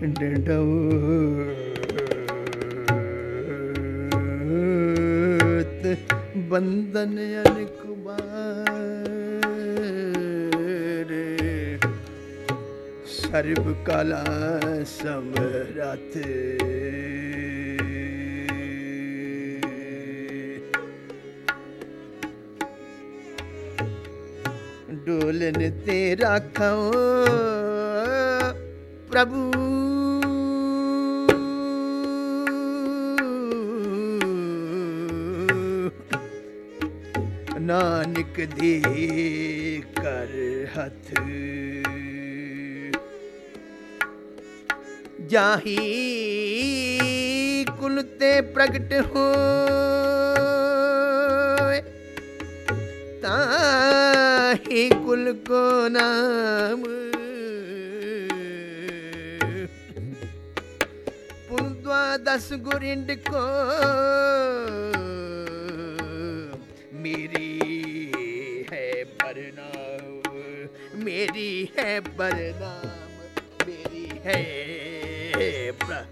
ਡੰਡਉਤ ਬੰਦਨ ਅਨਕੁਬਾਰ ਸਰਬ ਕਲਾ ਸਮਰਥ ਡੋਲਨ ਤੇ ਰੱਖੋ ਪ੍ਰਭੂ ਨਾਨਕ ਦੀ ਕਰ ਹੱਥ। ਜਾਹੀ ਕੁਲ ਤੇ ਪ੍ਰਗਟ ਹੋਏ, ਤਾਹੀ ਕੁਲ ਕੋ ਨਾਮ। ਪੁਨ ਦਸ ਗੁਰਿੰਡ ਕੋ, ਮੇਰੀ ਹੈ ਮੇਰੀ ਹੈ ਬਰਨਾਮ ਮੇਰੀ ਹੈ ਪ੍ਰ